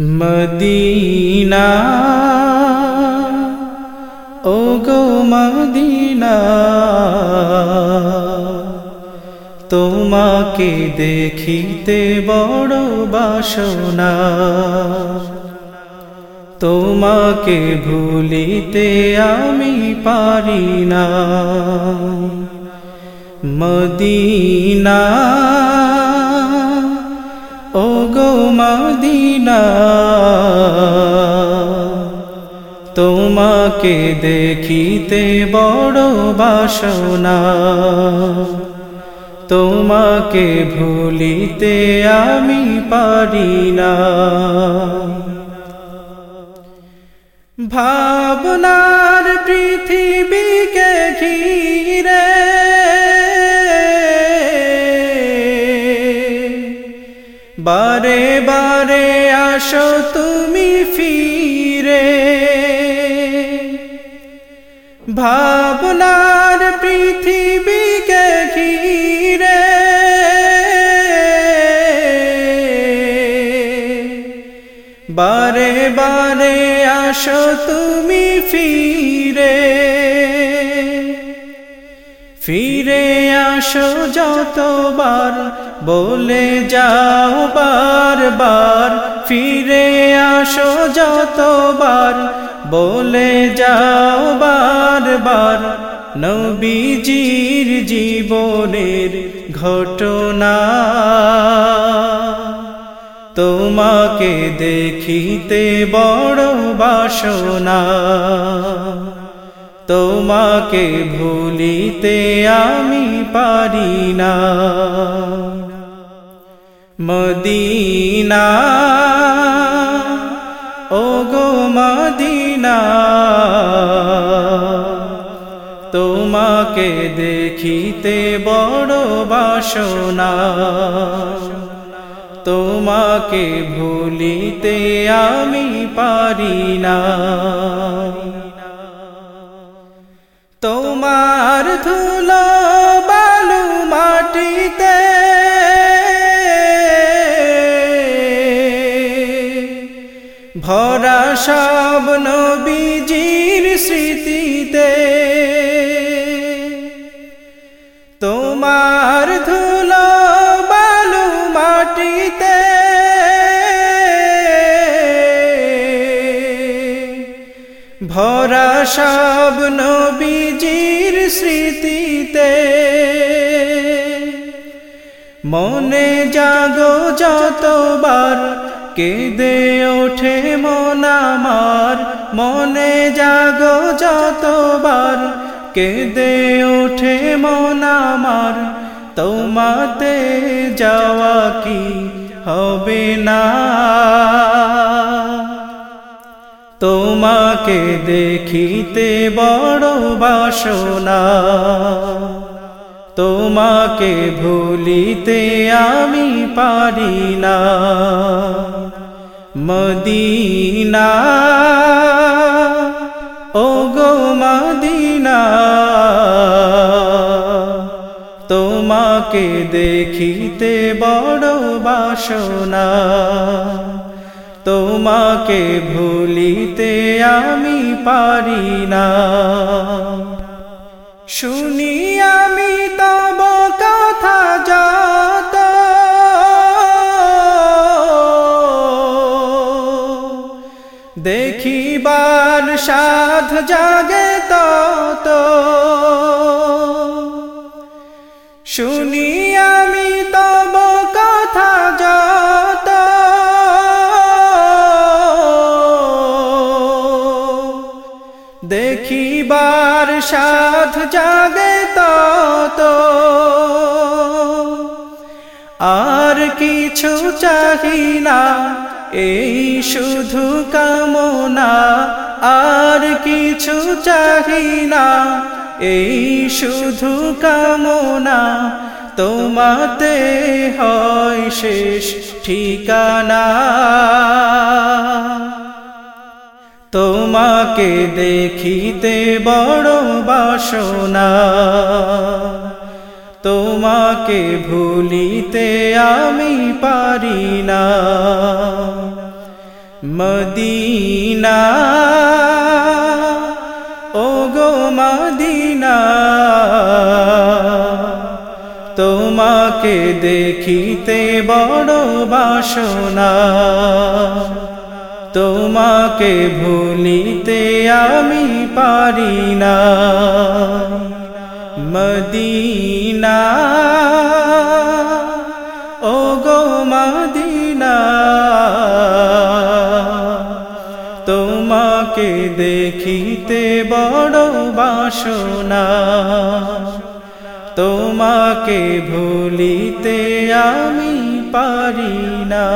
Medina. ও গো Medina তোমাকে দেখিতে বড় বাসনা। তোমাকে ভুলিতে আমি পারি না। Medina Medina. তোমাকে দেখিতে বড় বাসনা। তোমাকে ভুলিতে আমি পারি না ভাবনার পৃথিবীকে ঘিরে বারে বারে আসো তুমি ফিরে। ভাবনার পৃথিবীকে ঘিরে। বারে বারে আসো তুমি ফিরে। ফিরে আসো যতবার বলে যাও বারবার, ফিরে আসো যতবার। বলে যাও বারবার, নবীজির জীবনের ঘটনা। তোমাকে দেখিতে বড় বাসনা। তোমাকে ভুলিতে আমি পারি না। মদিনা। ও গো মদিনা, তোমাকে দেখিতে বড় বাসনা। তোমাকে ভুলিতে আমি পারি না। তোমার ধুলো ভরা সব নবীজির স্মৃতিতে। তোমার ধুলো বালু মাটিতে। ভরা সব নবীজির স্মৃতিতে। মনে জাগো যতবার কেঁদে ওঠে মন আমার, মনে জাগো যতবার। কেঁদে ওঠে মন আমার, তোমাতে যাওয়া কি হবে না? তোমাকে দেখিতে বড় বাসনা। তোমাকে ভুলিতে আমি পারি না। মদিনা। ও গো মদিনা, তোমাকে দেখিতে বড় বাসনা। তোমাকে ভুলিতে আমি পারি না। শুনি আমি তব কথা দেখিবার সাধ জাগে তত। শুনি আমি তব কথা যত। দেখিবার সাধ জাগে তত। আর কিছু চাহি না। এই শুধু কামনা, আর কিছু চাহি না। এই শুধু কামনা, তোমাতে হয় শেষ ঠিকানা। তোমাকে দেখিতে বড় বাসনা। তোমাকে ভুলিতে আমি পারি না। মদিনা ও গো মদিনা, তোমাকে দেখিতে বড় বাসনা। তোমাকে ভুলিতে আমি পারি না। মদিনা। ও গো মদিনা তোমাকে দেখিতে বড় বাসনা। তোমাকে ভুলিতে আমি পারি না।